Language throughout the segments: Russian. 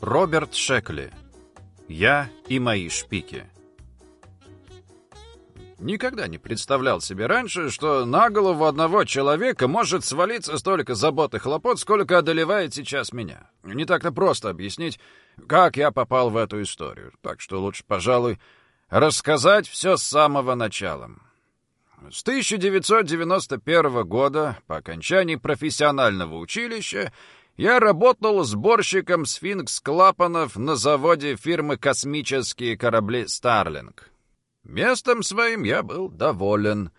Роберт Шекли. Я и мои шпики. Никогда не представлял себе раньше, что на голову одного человека может свалиться столько забот и хлопот, сколько одолевает сейчас меня. Не так-то просто объяснить, как я попал в эту историю. Так что лучше, пожалуй, рассказать все с самого начала. С 1991 года, по окончании профессионального училища, я работал сборщиком сфинкс-клапанов на заводе фирмы «Космические корабли Старлинг». Местом своим я был доволен.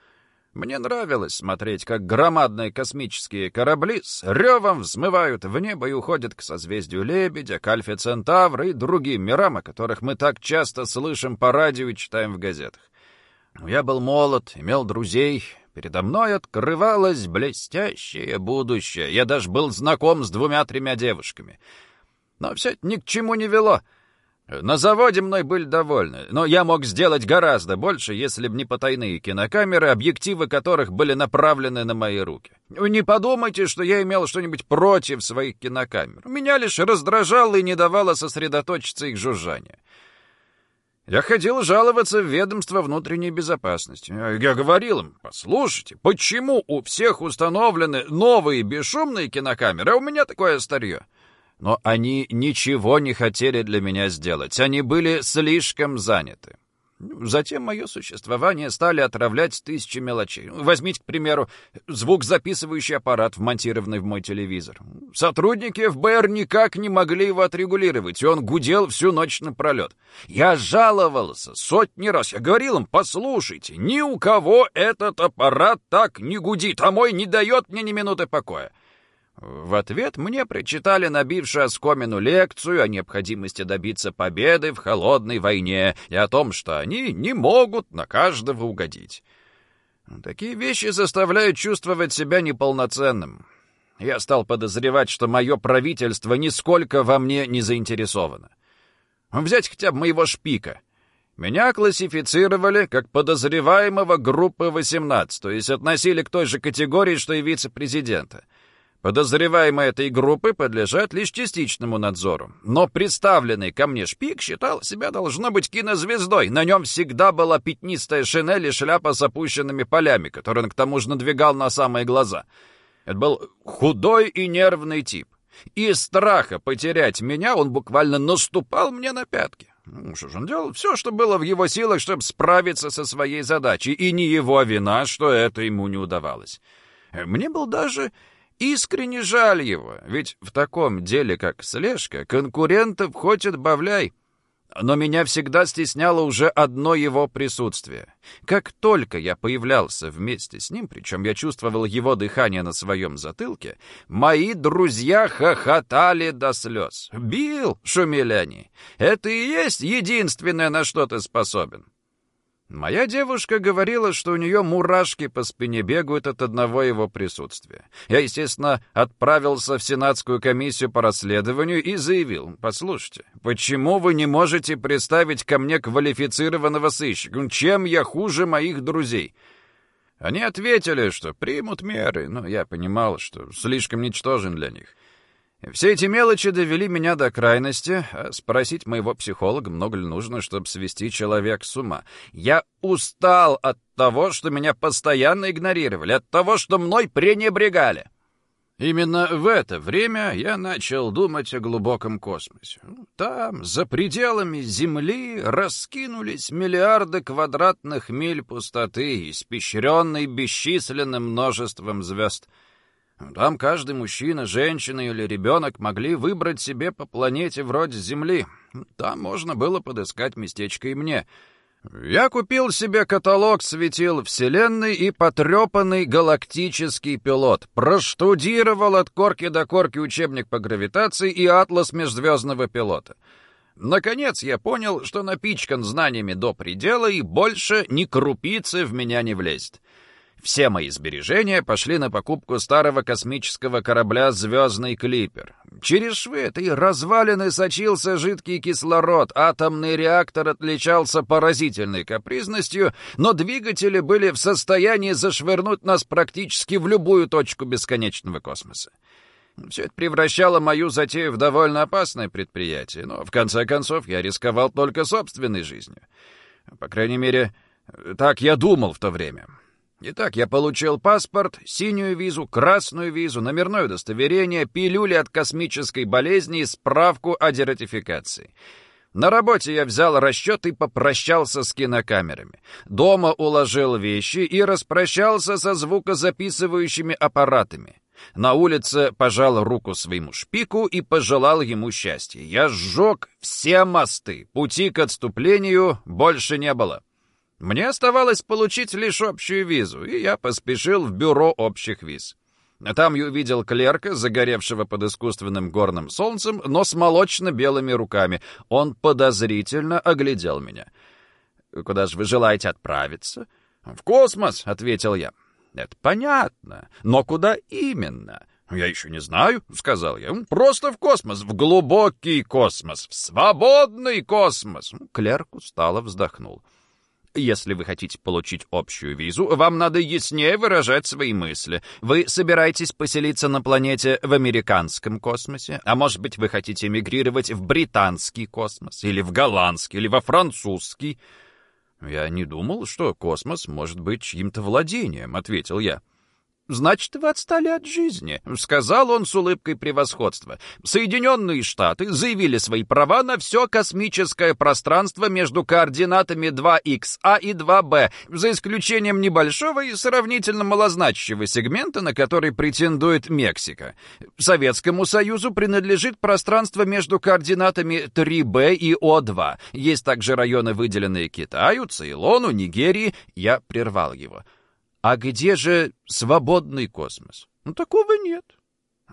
Мне нравилось смотреть, как громадные космические корабли с ревом взмывают в небо и уходят к созвездию Лебедя, к Центавра и другим мирам, о которых мы так часто слышим по радио и читаем в газетах. Я был молод, имел друзей, Передо мной открывалось блестящее будущее. Я даже был знаком с двумя-тремя девушками. Но все это ни к чему не вело. На заводе мной были довольны, но я мог сделать гораздо больше, если бы не потайные кинокамеры, объективы которых были направлены на мои руки. Не подумайте, что я имел что-нибудь против своих кинокамер. Меня лишь раздражало и не давало сосредоточиться их жужжание. Я ходил жаловаться в ведомство внутренней безопасности. Я говорил им, послушайте, почему у всех установлены новые бесшумные кинокамеры, а у меня такое старье? Но они ничего не хотели для меня сделать, они были слишком заняты. Затем мое существование стали отравлять тысячи мелочей. Возьмите, к примеру, звукозаписывающий аппарат, вмонтированный в мой телевизор. Сотрудники ФБР никак не могли его отрегулировать, и он гудел всю ночь напролет. Я жаловался сотни раз. Я говорил им, послушайте, ни у кого этот аппарат так не гудит, а мой не дает мне ни минуты покоя. В ответ мне прочитали набившую оскомину лекцию о необходимости добиться победы в холодной войне и о том, что они не могут на каждого угодить. Такие вещи заставляют чувствовать себя неполноценным. Я стал подозревать, что мое правительство нисколько во мне не заинтересовано. Взять хотя бы моего шпика. Меня классифицировали как подозреваемого группы 18, то есть относили к той же категории, что и вице-президента — Подозреваемые этой группы подлежат лишь частичному надзору. Но представленный ко мне шпик считал себя должно быть кинозвездой. На нем всегда была пятнистая шинель и шляпа с опущенными полями, которую он к тому же надвигал на самые глаза. Это был худой и нервный тип. Из страха потерять меня он буквально наступал мне на пятки. Ну, что же, он делал все, что было в его силах, чтобы справиться со своей задачей, и не его вина, что это ему не удавалось. Мне был даже Искренне жаль его, ведь в таком деле, как слежка, конкурентов хоть отбавляй. Но меня всегда стесняло уже одно его присутствие. Как только я появлялся вместе с ним, причем я чувствовал его дыхание на своем затылке, мои друзья хохотали до слез. «Бил!» — шумели они. «Это и есть единственное, на что ты способен». Моя девушка говорила, что у нее мурашки по спине бегают от одного его присутствия. Я, естественно, отправился в Сенатскую комиссию по расследованию и заявил, «Послушайте, почему вы не можете представить ко мне квалифицированного сыщика? Чем я хуже моих друзей?» Они ответили, что примут меры, но я понимал, что слишком ничтожен для них. Все эти мелочи довели меня до крайности, а спросить моего психолога, много ли нужно, чтобы свести человек с ума. Я устал от того, что меня постоянно игнорировали, от того, что мной пренебрегали. Именно в это время я начал думать о глубоком космосе. Там, за пределами Земли, раскинулись миллиарды квадратных миль пустоты, испещренной бесчисленным множеством звезд — там каждый мужчина, женщина или ребенок могли выбрать себе по планете вроде Земли. Там можно было подыскать местечко и мне. Я купил себе каталог светил Вселенной и потрепанный галактический пилот. Проштудировал от корки до корки учебник по гравитации и атлас межзвездного пилота. Наконец я понял, что напичкан знаниями до предела и больше ни крупицы в меня не влезет. Все мои сбережения пошли на покупку старого космического корабля «Звездный клипер». Через швы этой развалины сочился жидкий кислород, атомный реактор отличался поразительной капризностью, но двигатели были в состоянии зашвырнуть нас практически в любую точку бесконечного космоса. Все это превращало мою затею в довольно опасное предприятие, но в конце концов я рисковал только собственной жизнью. По крайней мере, так я думал в то время. Итак, я получил паспорт, синюю визу, красную визу, номерное удостоверение, пилюли от космической болезни и справку о дератификации. На работе я взял расчет и попрощался с кинокамерами. Дома уложил вещи и распрощался со звукозаписывающими аппаратами. На улице пожал руку своему шпику и пожелал ему счастья. Я сжег все мосты, пути к отступлению больше не было. Мне оставалось получить лишь общую визу, и я поспешил в бюро общих виз. Там я увидел клерка, загоревшего под искусственным горным солнцем, но с молочно-белыми руками. Он подозрительно оглядел меня. «Куда же вы желаете отправиться?» «В космос», — ответил я. «Это понятно. Но куда именно?» «Я еще не знаю», — сказал я. «Просто в космос, в глубокий космос, в свободный космос». Клерк устало вздохнул. Если вы хотите получить общую визу, вам надо яснее выражать свои мысли. Вы собираетесь поселиться на планете в американском космосе, а может быть, вы хотите эмигрировать в британский космос, или в голландский, или во французский. «Я не думал, что космос может быть чьим-то владением», — ответил я. «Значит, вы отстали от жизни», — сказал он с улыбкой превосходства. «Соединенные Штаты заявили свои права на все космическое пространство между координатами 2ХА и 2Б, за исключением небольшого и сравнительно малозначащего сегмента, на который претендует Мексика. Советскому Союзу принадлежит пространство между координатами 3Б и О2. Есть также районы, выделенные Китаю, Цейлону, Нигерии. Я прервал его. А где же свободный космос? Ну, такого нет.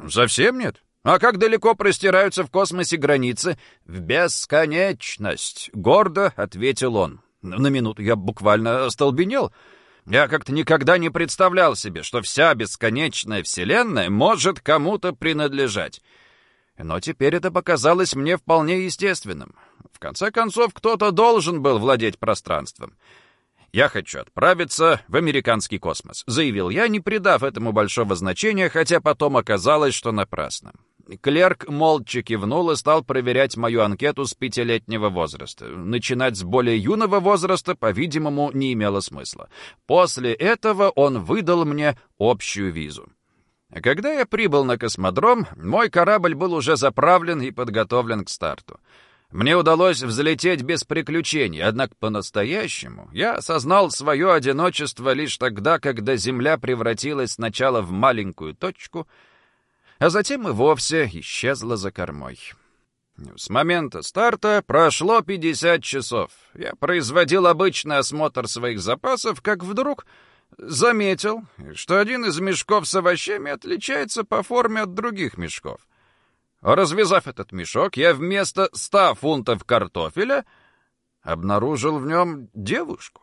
Совсем нет. А как далеко простираются в космосе границы? В бесконечность, гордо ответил он. На минуту я буквально остолбенел. Я как-то никогда не представлял себе, что вся бесконечная Вселенная может кому-то принадлежать. Но теперь это показалось мне вполне естественным. В конце концов, кто-то должен был владеть пространством. «Я хочу отправиться в американский космос», — заявил я, не придав этому большого значения, хотя потом оказалось, что напрасно. Клерк молча кивнул и стал проверять мою анкету с пятилетнего возраста. Начинать с более юного возраста, по-видимому, не имело смысла. После этого он выдал мне общую визу. Когда я прибыл на космодром, мой корабль был уже заправлен и подготовлен к старту. Мне удалось взлететь без приключений, однако по-настоящему я осознал свое одиночество лишь тогда, когда Земля превратилась сначала в маленькую точку, а затем и вовсе исчезла за кормой. С момента старта прошло 50 часов. Я производил обычный осмотр своих запасов, как вдруг заметил, что один из мешков с овощами отличается по форме от других мешков — Развязав этот мешок, я вместо ста фунтов картофеля обнаружил в нем девушку.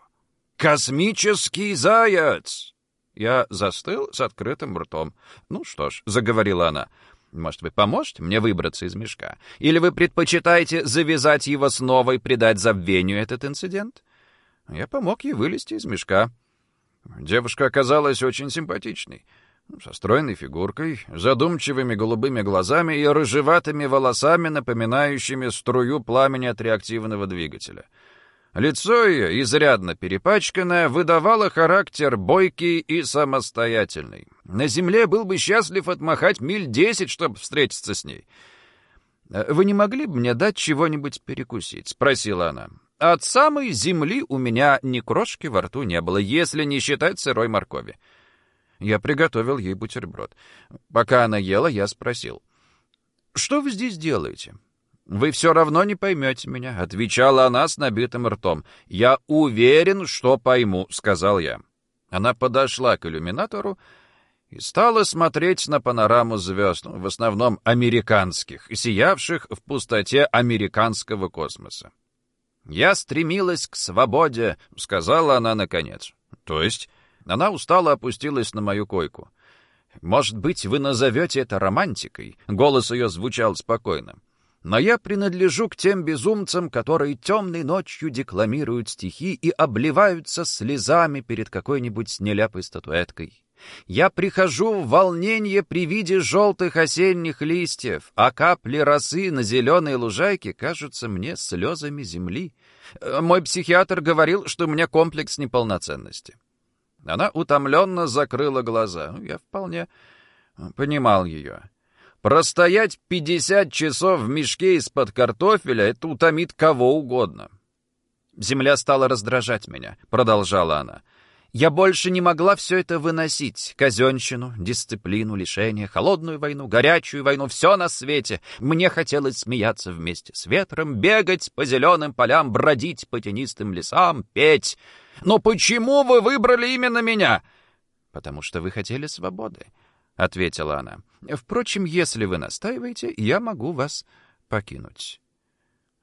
«Космический заяц!» Я застыл с открытым ртом. «Ну что ж», — заговорила она, — «может, вы поможете мне выбраться из мешка? Или вы предпочитаете завязать его снова и придать забвению этот инцидент?» Я помог ей вылезти из мешка. Девушка оказалась очень симпатичной со стройной фигуркой, задумчивыми голубыми глазами и рыжеватыми волосами, напоминающими струю пламени от реактивного двигателя. Лицо ее, изрядно перепачканное, выдавало характер бойкий и самостоятельный. На земле был бы счастлив отмахать миль десять, чтобы встретиться с ней. «Вы не могли бы мне дать чего-нибудь перекусить?» — спросила она. «От самой земли у меня ни крошки во рту не было, если не считать сырой моркови». Я приготовил ей бутерброд. Пока она ела, я спросил. «Что вы здесь делаете?» «Вы все равно не поймете меня», — отвечала она с набитым ртом. «Я уверен, что пойму», — сказал я. Она подошла к иллюминатору и стала смотреть на панораму звезд, в основном американских, сиявших в пустоте американского космоса. «Я стремилась к свободе», — сказала она наконец. «То есть она устало опустилась на мою койку. «Может быть, вы назовете это романтикой?» Голос ее звучал спокойно. «Но я принадлежу к тем безумцам, которые темной ночью декламируют стихи и обливаются слезами перед какой-нибудь нелепой статуэткой. Я прихожу в волнение при виде желтых осенних листьев, а капли росы на зеленой лужайке кажутся мне слезами земли. Э, мой психиатр говорил, что у меня комплекс неполноценности. Она утомленно закрыла глаза. Я вполне понимал ее. Простоять 50 часов в мешке из-под картофеля — это утомит кого угодно. «Земля стала раздражать меня», — продолжала она. Я больше не могла все это выносить. Казенщину, дисциплину, лишение, холодную войну, горячую войну, все на свете. Мне хотелось смеяться вместе с ветром, бегать по зеленым полям, бродить по тенистым лесам, петь. Но почему вы выбрали именно меня? Потому что вы хотели свободы, — ответила она. Впрочем, если вы настаиваете, я могу вас покинуть.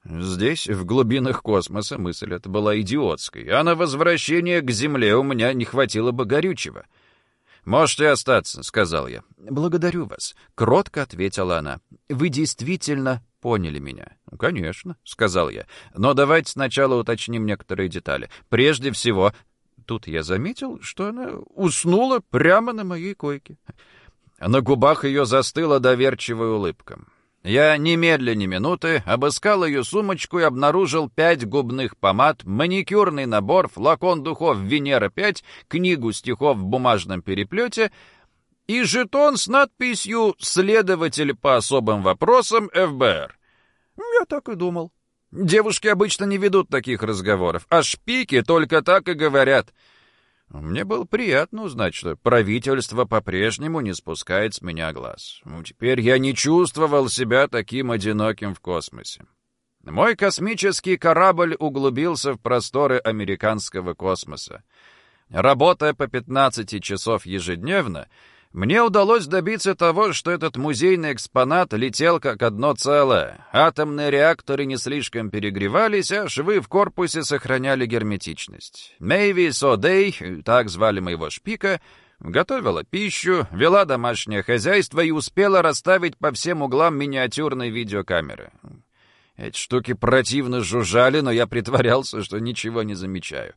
Здесь, в глубинах космоса, мысль эта была идиотской, а на возвращение к Земле у меня не хватило бы горючего. «Можете остаться», — сказал я. «Благодарю вас», — кротко ответила она. «Вы действительно поняли меня». «Ну, «Конечно», — сказал я. «Но давайте сначала уточним некоторые детали. Прежде всего...» Тут я заметил, что она уснула прямо на моей койке. На губах ее застыла доверчивая улыбка. Я немедленно минуты обыскал ее сумочку и обнаружил пять губных помад, маникюрный набор, флакон духов «Венера-5», книгу стихов в бумажном переплете и жетон с надписью «Следователь по особым вопросам ФБР». Я так и думал. Девушки обычно не ведут таких разговоров, а шпики только так и говорят — мне было приятно узнать, что правительство по-прежнему не спускает с меня глаз. Ну, теперь я не чувствовал себя таким одиноким в космосе. Мой космический корабль углубился в просторы американского космоса. Работая по 15 часов ежедневно, мне удалось добиться того, что этот музейный экспонат летел как одно целое. Атомные реакторы не слишком перегревались, а швы в корпусе сохраняли герметичность. Мэйви Содей, так звали моего шпика, готовила пищу, вела домашнее хозяйство и успела расставить по всем углам миниатюрные видеокамеры. Эти штуки противно жужжали, но я притворялся, что ничего не замечаю.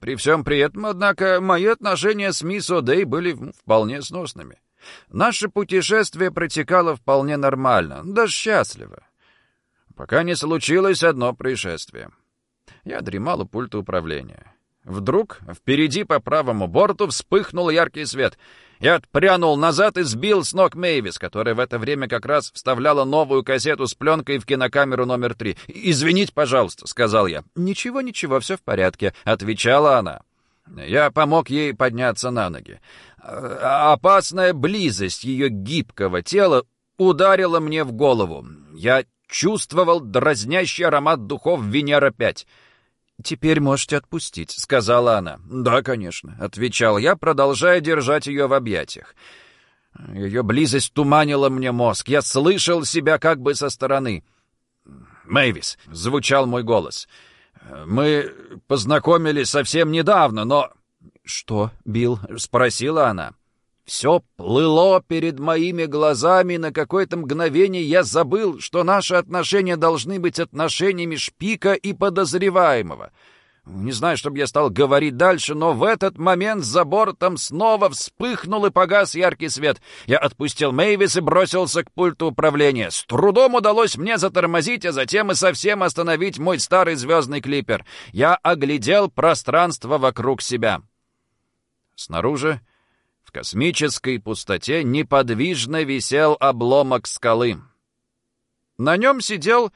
При всем при этом, однако, мои отношения с мисс О'Дей были вполне сносными. Наше путешествие протекало вполне нормально, даже счастливо. Пока не случилось одно происшествие. Я дремал у пульта управления. Вдруг впереди по правому борту вспыхнул яркий свет — я отпрянул назад и сбил с ног Мэйвис, которая в это время как раз вставляла новую кассету с пленкой в кинокамеру номер три. «Извините, пожалуйста», — сказал я. «Ничего, ничего, все в порядке», — отвечала она. Я помог ей подняться на ноги. Опасная близость ее гибкого тела ударила мне в голову. Я чувствовал дразнящий аромат духов Венера-5. «Теперь можете отпустить», — сказала она. «Да, конечно», — отвечал я, продолжая держать ее в объятиях. Ее близость туманила мне мозг. Я слышал себя как бы со стороны. «Мэйвис», — звучал мой голос. «Мы познакомились совсем недавно, но...» «Что, Билл?» — спросила она. Все плыло перед моими глазами, на какое-то мгновение я забыл, что наши отношения должны быть отношениями шпика и подозреваемого. Не знаю, чтобы я стал говорить дальше, но в этот момент за бортом снова вспыхнул и погас яркий свет. Я отпустил Мэйвис и бросился к пульту управления. С трудом удалось мне затормозить, а затем и совсем остановить мой старый звездный клипер. Я оглядел пространство вокруг себя. Снаружи космической пустоте неподвижно висел обломок скалы. На нем сидел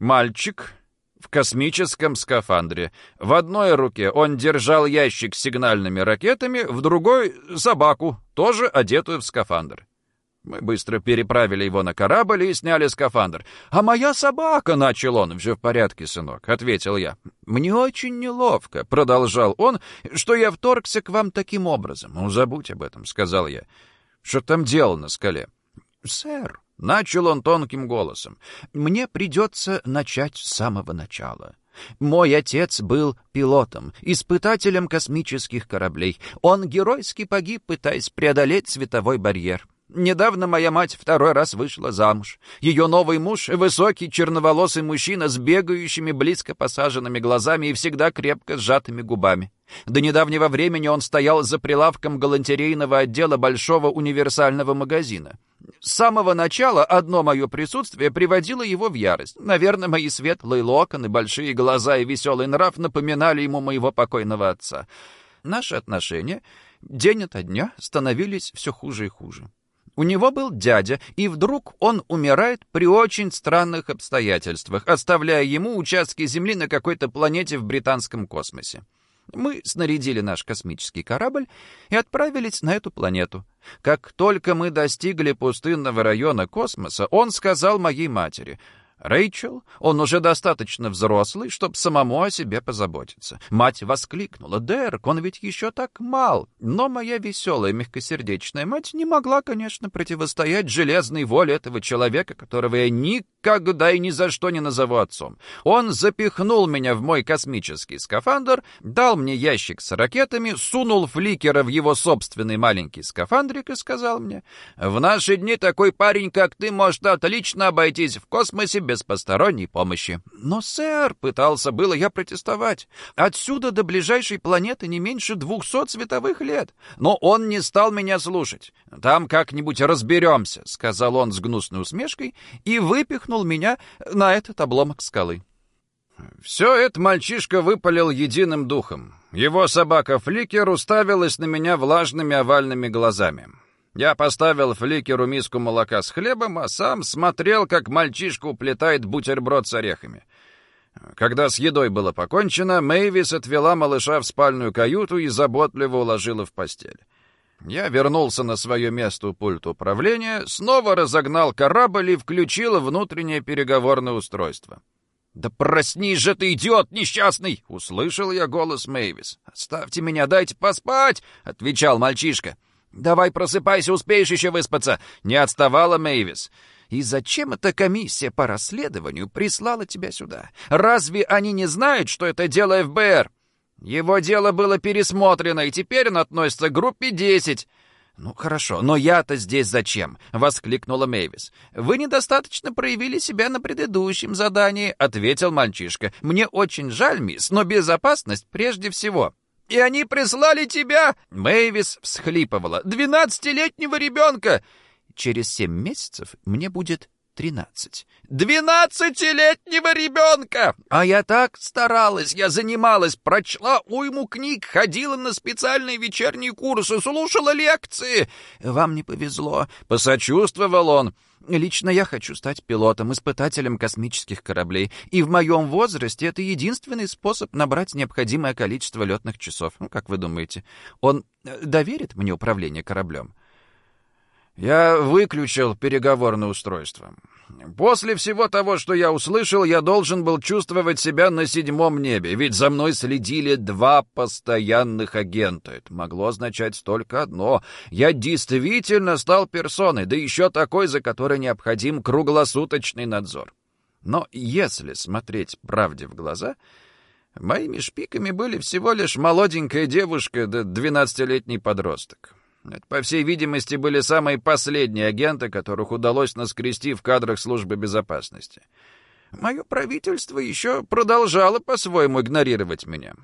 мальчик в космическом скафандре. В одной руке он держал ящик с сигнальными ракетами, в другой — собаку, тоже одетую в скафандр. Мы быстро переправили его на корабль и сняли скафандр. «А моя собака!» — начал он. «Все в порядке, сынок», — ответил я. «Мне очень неловко», — продолжал он, — «что я вторгся к вам таким образом». «Ну, забудь об этом», — сказал я. «Что там дело на скале?» «Сэр», — начал он тонким голосом, — «мне придется начать с самого начала». Мой отец был пилотом, испытателем космических кораблей. Он геройски погиб, пытаясь преодолеть световой барьер. Недавно моя мать второй раз вышла замуж. Ее новый муж — высокий черноволосый мужчина с бегающими близко посаженными глазами и всегда крепко сжатыми губами. До недавнего времени он стоял за прилавком галантерейного отдела большого универсального магазина. С самого начала одно мое присутствие приводило его в ярость. Наверное, мои светлые локоны, большие глаза и веселый нрав напоминали ему моего покойного отца. Наши отношения день ото дня становились все хуже и хуже. У него был дядя, и вдруг он умирает при очень странных обстоятельствах, оставляя ему участки земли на какой-то планете в британском космосе. Мы снарядили наш космический корабль и отправились на эту планету. Как только мы достигли пустынного района космоса, он сказал моей матери — Рэйчел, он уже достаточно взрослый, чтобы самому о себе позаботиться. Мать воскликнула. «Дерек, он ведь еще так мал». Но моя веселая, мягкосердечная мать не могла, конечно, противостоять железной воле этого человека, которого я никогда и ни за что не назову отцом. Он запихнул меня в мой космический скафандр, дал мне ящик с ракетами, сунул фликера в его собственный маленький скафандрик и сказал мне, «В наши дни такой парень, как ты, может отлично обойтись в космосе без посторонней помощи. Но, сэр, пытался было я протестовать. Отсюда до ближайшей планеты не меньше двухсот световых лет. Но он не стал меня слушать. Там как-нибудь разберемся, сказал он с гнусной усмешкой и выпихнул меня на этот обломок скалы. Все это мальчишка выпалил единым духом. Его собака Фликер уставилась на меня влажными овальными глазами. Я поставил фликеру миску молока с хлебом, а сам смотрел, как мальчишка уплетает бутерброд с орехами. Когда с едой было покончено, Мэйвис отвела малыша в спальную каюту и заботливо уложила в постель. Я вернулся на свое место у пульта управления, снова разогнал корабль и включил внутреннее переговорное устройство. «Да проснись же ты, идиот несчастный!» — услышал я голос Мэйвис. «Оставьте меня, дайте поспать!» — отвечал мальчишка. «Давай просыпайся, успеешь еще выспаться!» Не отставала Мэйвис. «И зачем эта комиссия по расследованию прислала тебя сюда? Разве они не знают, что это дело ФБР?» «Его дело было пересмотрено, и теперь он относится к группе 10. «Ну, хорошо, но я-то здесь зачем?» — воскликнула Мэйвис. «Вы недостаточно проявили себя на предыдущем задании», — ответил мальчишка. «Мне очень жаль, мисс, но безопасность прежде всего». И они прислали тебя!» Мэйвис всхлипывала. «Двенадцатилетнего ребенка!» «Через семь месяцев мне будет тринадцать». «Двенадцатилетнего ребенка!» «А я так старалась, я занималась, прочла уйму книг, ходила на специальные вечерние курсы, слушала лекции». «Вам не повезло», — посочувствовал он. Лично я хочу стать пилотом, испытателем космических кораблей, и в моем возрасте это единственный способ набрать необходимое количество летных часов. Ну, как вы думаете, он э, доверит мне управление кораблем? Я выключил переговорное устройство. После всего того, что я услышал, я должен был чувствовать себя на седьмом небе, ведь за мной следили два постоянных агента. Это могло означать только одно. Я действительно стал персоной, да еще такой, за которой необходим круглосуточный надзор. Но если смотреть правде в глаза, моими шпиками были всего лишь молоденькая девушка да двенадцатилетний подросток. Это, по всей видимости, были самые последние агенты, которых удалось наскрести в кадрах службы безопасности. Мое правительство еще продолжало по-своему игнорировать меня.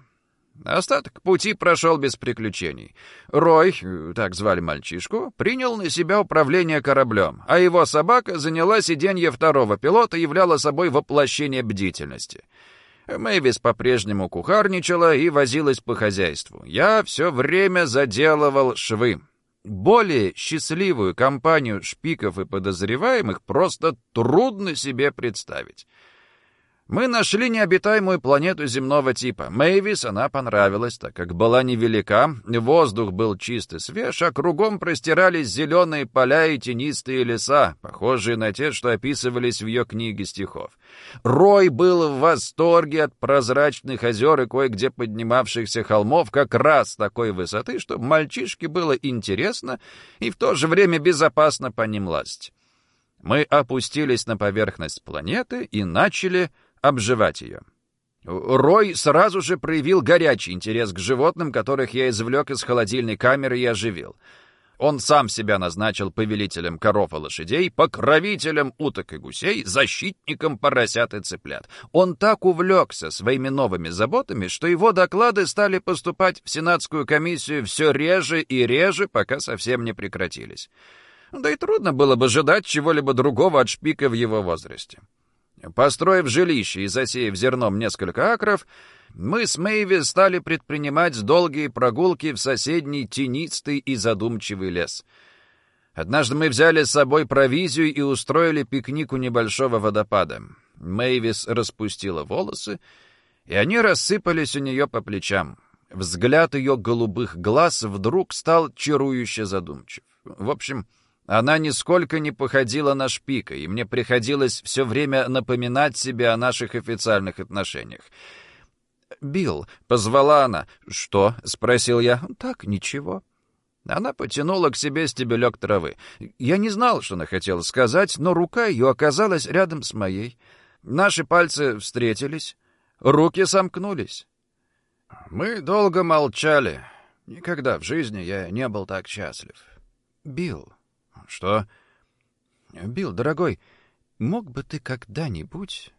Остаток пути прошел без приключений. Рой, так звали мальчишку, принял на себя управление кораблем, а его собака заняла сиденье второго пилота и являла собой воплощение бдительности. Мэвис по-прежнему кухарничала и возилась по хозяйству. Я все время заделывал швы. Более счастливую компанию шпиков и подозреваемых просто трудно себе представить. Мы нашли необитаемую планету земного типа. Мэйвис она понравилась, так как была невелика, воздух был чист и свеж, а кругом простирались зеленые поля и тенистые леса, похожие на те, что описывались в ее книге стихов. Рой был в восторге от прозрачных озер и кое-где поднимавшихся холмов как раз такой высоты, что мальчишке было интересно и в то же время безопасно по ним лазить. Мы опустились на поверхность планеты и начали обживать ее. Рой сразу же проявил горячий интерес к животным, которых я извлек из холодильной камеры и оживил. Он сам себя назначил повелителем коров и лошадей, покровителем уток и гусей, защитником поросят и цыплят. Он так увлекся своими новыми заботами, что его доклады стали поступать в Сенатскую комиссию все реже и реже, пока совсем не прекратились. Да и трудно было бы ожидать чего-либо другого от шпика в его возрасте. Построив жилище и засеяв зерном несколько акров, мы с Мэйви стали предпринимать долгие прогулки в соседний тенистый и задумчивый лес. Однажды мы взяли с собой провизию и устроили пикник у небольшого водопада. Мэйвис распустила волосы, и они рассыпались у нее по плечам. Взгляд ее голубых глаз вдруг стал чарующе задумчив. В общем, она нисколько не походила на шпика, и мне приходилось все время напоминать себе о наших официальных отношениях. «Билл», — позвала она. «Что?» — спросил я. «Так, ничего». Она потянула к себе стебелек травы. Я не знал, что она хотела сказать, но рука ее оказалась рядом с моей. Наши пальцы встретились, руки сомкнулись. Мы долго молчали. Никогда в жизни я не был так счастлив. «Билл», «Что?» «Билл, дорогой, мог бы ты когда-нибудь...»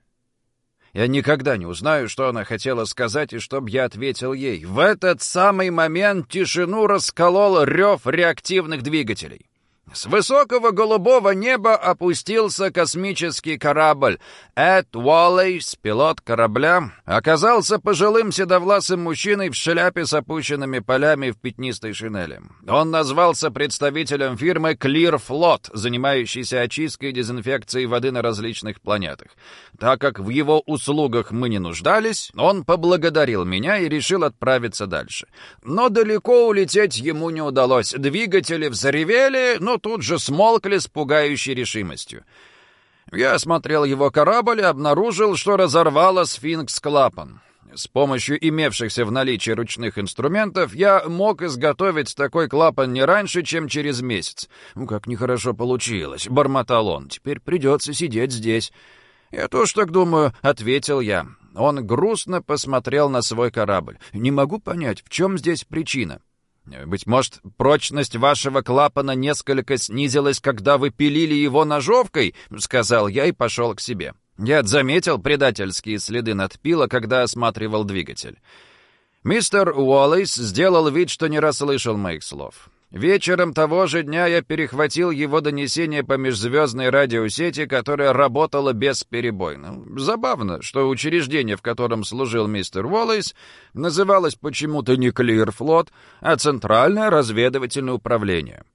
Я никогда не узнаю, что она хотела сказать, и чтоб я ответил ей. В этот самый момент тишину расколол рев реактивных двигателей. С высокого голубого неба опустился космический корабль. Эд Уоллейс, пилот корабля, оказался пожилым седовласым мужчиной в шляпе с опущенными полями в пятнистой шинели. Он назвался представителем фирмы Clear Float, занимающейся очисткой и дезинфекцией воды на различных планетах. Так как в его услугах мы не нуждались, он поблагодарил меня и решил отправиться дальше. Но далеко улететь ему не удалось. Двигатели взревели, но тут же смолкли с пугающей решимостью. Я осмотрел его корабль и обнаружил, что разорвало сфинкс-клапан. С помощью имевшихся в наличии ручных инструментов я мог изготовить такой клапан не раньше, чем через месяц. «Ну, как нехорошо получилось», — бормотал он. «Теперь придется сидеть здесь». «Я тоже так думаю», — ответил я. Он грустно посмотрел на свой корабль. «Не могу понять, в чем здесь причина?» «Быть может, прочность вашего клапана несколько снизилась, когда вы пилили его ножовкой?» — сказал я и пошел к себе. Я заметил предательские следы надпила, когда осматривал двигатель. Мистер Уоллейс сделал вид, что не расслышал моих слов. Вечером того же дня я перехватил его донесение по межзвездной радиосети, которая работала бесперебойно. Забавно, что учреждение, в котором служил мистер Уоллейс, называлось почему-то не Клирфлот, а Центральное разведывательное управление.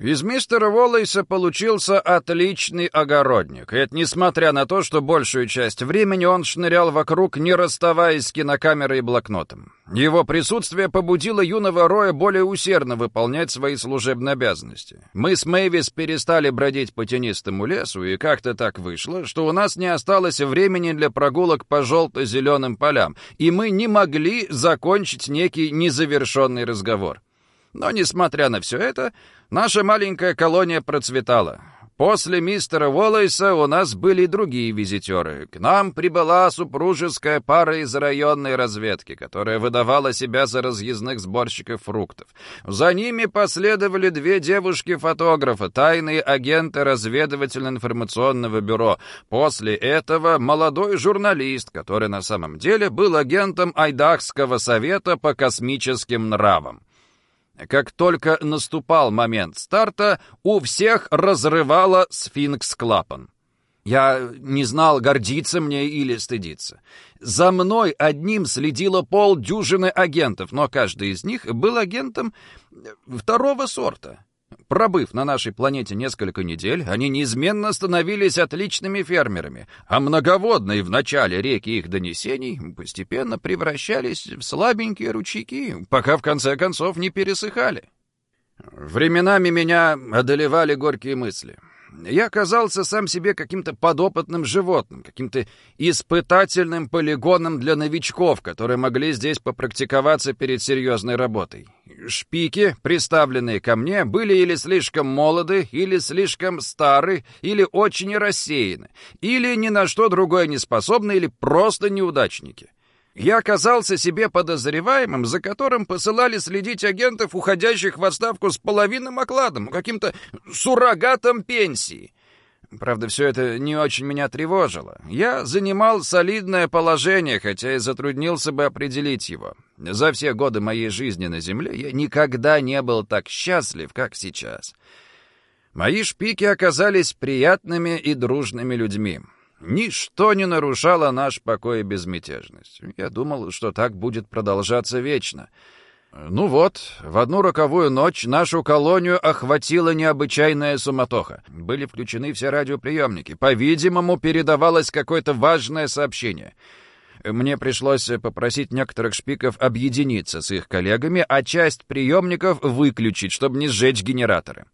Из мистера Уоллейса получился отличный огородник, и это несмотря на то, что большую часть времени он шнырял вокруг, не расставаясь с кинокамерой и блокнотом. Его присутствие побудило юного Роя более усердно выполнять свои служебные обязанности. Мы с Мэйвис перестали бродить по тенистому лесу, и как-то так вышло, что у нас не осталось времени для прогулок по желто-зеленым полям, и мы не могли закончить некий незавершенный разговор. Но, несмотря на все это, наша маленькая колония процветала. После мистера Уоллейса у нас были другие визитеры. К нам прибыла супружеская пара из районной разведки, которая выдавала себя за разъездных сборщиков фруктов. За ними последовали две девушки-фотографа, тайные агенты разведывательно-информационного бюро. После этого молодой журналист, который на самом деле был агентом Айдахского совета по космическим нравам. Как только наступал момент старта, у всех разрывало сфинкс-клапан. Я не знал, гордиться мне или стыдиться. За мной одним следило полдюжины агентов, но каждый из них был агентом второго сорта. Пробыв на нашей планете несколько недель, они неизменно становились отличными фермерами, а многоводные в начале реки их донесений постепенно превращались в слабенькие ручейки, пока в конце концов не пересыхали. Временами меня одолевали горькие мысли я казался сам себе каким-то подопытным животным, каким-то испытательным полигоном для новичков, которые могли здесь попрактиковаться перед серьезной работой. Шпики, приставленные ко мне, были или слишком молоды, или слишком стары, или очень рассеяны, или ни на что другое не способны, или просто неудачники. Я оказался себе подозреваемым, за которым посылали следить агентов, уходящих в отставку с половинным окладом, каким-то суррогатом пенсии. Правда, все это не очень меня тревожило. Я занимал солидное положение, хотя и затруднился бы определить его. За все годы моей жизни на Земле я никогда не был так счастлив, как сейчас. Мои шпики оказались приятными и дружными людьми. Ничто не нарушало наш покой и безмятежность. Я думал, что так будет продолжаться вечно. Ну вот, в одну роковую ночь нашу колонию охватила необычайная суматоха. Были включены все радиоприемники. По-видимому, передавалось какое-то важное сообщение. Мне пришлось попросить некоторых шпиков объединиться с их коллегами, а часть приемников выключить, чтобы не сжечь генераторы.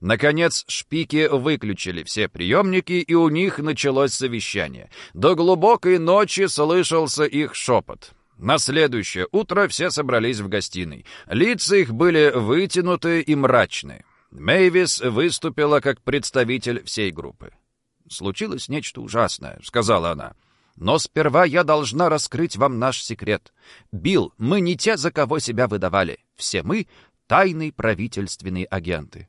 Наконец, шпики выключили все приемники, и у них началось совещание. До глубокой ночи слышался их шепот. На следующее утро все собрались в гостиной. Лица их были вытянуты и мрачны. Мэйвис выступила как представитель всей группы. «Случилось нечто ужасное», — сказала она. «Но сперва я должна раскрыть вам наш секрет. Билл, мы не те, за кого себя выдавали. Все мы — тайные правительственные агенты».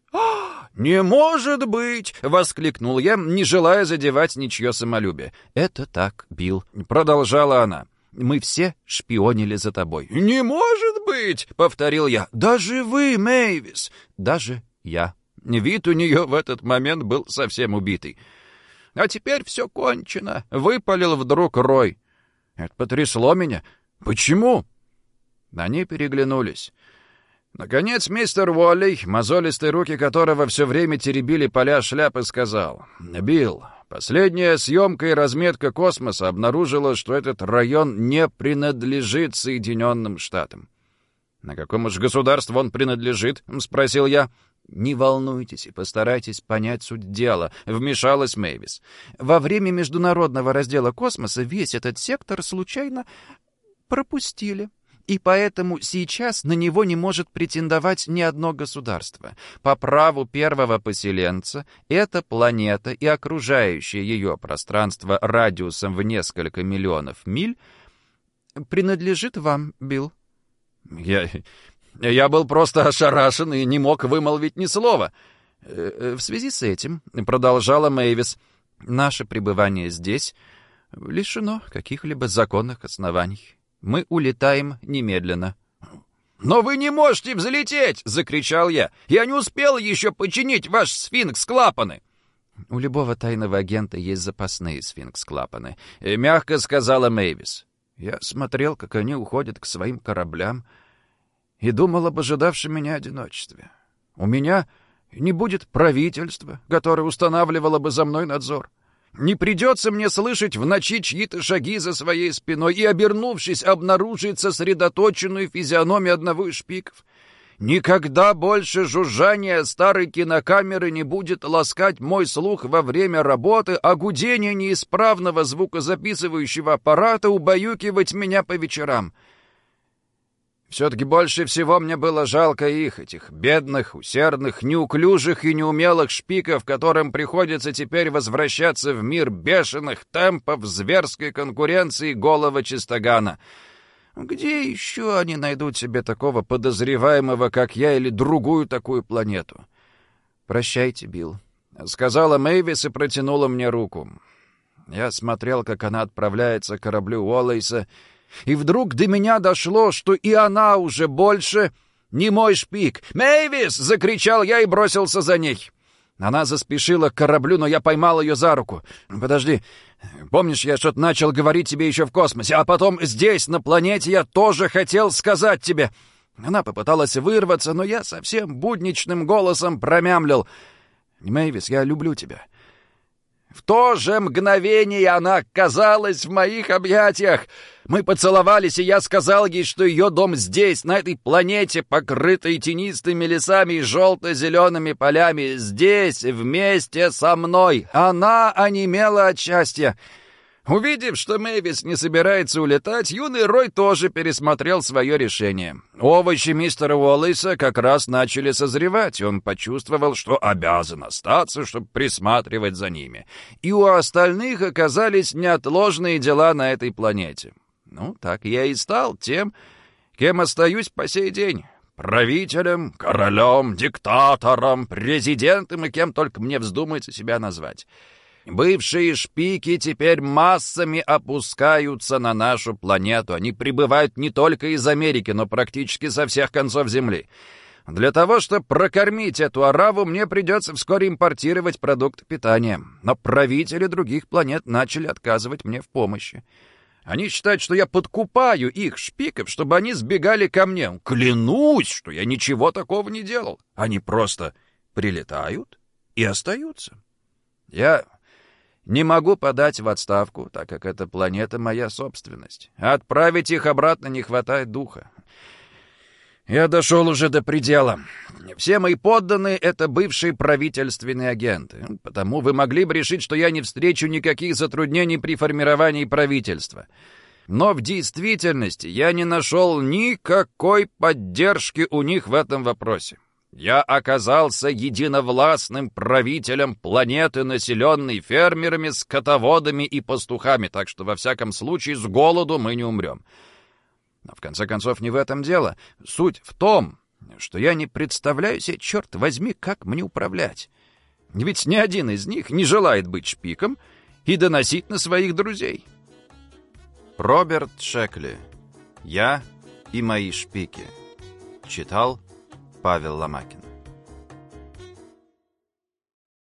«Не может быть!» — воскликнул я, не желая задевать ничье самолюбие. «Это так, Билл», — продолжала она. «Мы все шпионили за тобой». «Не может быть!» — повторил я. «Даже вы, Мэйвис!» «Даже я». Вид у нее в этот момент был совсем убитый. «А теперь все кончено», — выпалил вдруг Рой. Это потрясло меня. «Почему?» Они переглянулись. Наконец мистер Уолли, мозолистые руки которого все время теребили поля шляпы, сказал, «Билл, последняя съемка и разметка космоса обнаружила, что этот район не принадлежит Соединенным Штатам». «На какому же государству он принадлежит?» — спросил я. «Не волнуйтесь и постарайтесь понять суть дела», — вмешалась Мэйвис. «Во время международного раздела космоса весь этот сектор случайно пропустили» и поэтому сейчас на него не может претендовать ни одно государство. По праву первого поселенца эта планета и окружающее ее пространство радиусом в несколько миллионов миль принадлежит вам, Билл. Я... я был просто ошарашен и не мог вымолвить ни слова. Э, э, в связи с этим, продолжала Мэйвис, наше пребывание здесь лишено каких-либо законных оснований. Мы улетаем немедленно». «Но вы не можете взлететь!» — закричал я. «Я не успел еще починить ваш сфинкс-клапаны!» «У любого тайного агента есть запасные сфинкс-клапаны», — мягко сказала Мэйвис. Я смотрел, как они уходят к своим кораблям, и думал об ожидавшем меня одиночестве. У меня не будет правительства, которое устанавливало бы за мной надзор. Не придется мне слышать в ночи чьи-то шаги за своей спиной и, обернувшись, обнаружить сосредоточенную физиономию одного из шпиков. Никогда больше жужжание старой кинокамеры не будет ласкать мой слух во время работы, а гудение неисправного звукозаписывающего аппарата убаюкивать меня по вечерам. Все-таки больше всего мне было жалко их, этих бедных, усердных, неуклюжих и неумелых шпиков, которым приходится теперь возвращаться в мир бешеных темпов зверской конкуренции голого чистогана. Где еще они найдут себе такого подозреваемого, как я, или другую такую планету? «Прощайте, Билл», — сказала Мэйвис и протянула мне руку. Я смотрел, как она отправляется к кораблю Уоллейса, — и вдруг до меня дошло, что и она уже больше не мой шпик. «Мэйвис!» — закричал я и бросился за ней. Она заспешила к кораблю, но я поймал ее за руку. «Подожди, помнишь, я что-то начал говорить тебе еще в космосе, а потом здесь, на планете, я тоже хотел сказать тебе...» Она попыталась вырваться, но я совсем будничным голосом промямлил. «Мэйвис, я люблю тебя. В то же мгновение она оказалась в моих объятиях. Мы поцеловались, и я сказал ей, что ее дом здесь, на этой планете, покрытой тенистыми лесами и желто-зелеными полями, здесь, вместе со мной. Она онемела от счастья. Увидев, что Мэвис не собирается улетать, юный Рой тоже пересмотрел свое решение. Овощи мистера Уоллиса как раз начали созревать, он почувствовал, что обязан остаться, чтобы присматривать за ними. И у остальных оказались неотложные дела на этой планете. Ну, так я и стал тем, кем остаюсь по сей день. Правителем, королем, диктатором, президентом и кем только мне вздумается себя назвать. Бывшие шпики теперь массами опускаются на нашу планету. Они прибывают не только из Америки, но практически со всех концов Земли. Для того, чтобы прокормить эту араву, мне придется вскоре импортировать продукты питания. Но правители других планет начали отказывать мне в помощи. Они считают, что я подкупаю их, шпиков, чтобы они сбегали ко мне. Клянусь, что я ничего такого не делал. Они просто прилетают и остаются. Я не могу подать в отставку, так как эта планета моя собственность. Отправить их обратно не хватает духа. Я дошел уже до предела. Все мои подданные — это бывшие правительственные агенты. Потому вы могли бы решить, что я не встречу никаких затруднений при формировании правительства. Но в действительности я не нашел никакой поддержки у них в этом вопросе. Я оказался единовластным правителем планеты, населенной фермерами, скотоводами и пастухами, так что во всяком случае с голоду мы не умрем. Но в конце концов не в этом дело. Суть в том, что я не представляю себе, черт возьми, как мне управлять. Ведь ни один из них не желает быть шпиком и доносить на своих друзей. Роберт Шекли. «Я и мои шпики». Читал Павел Ломакин.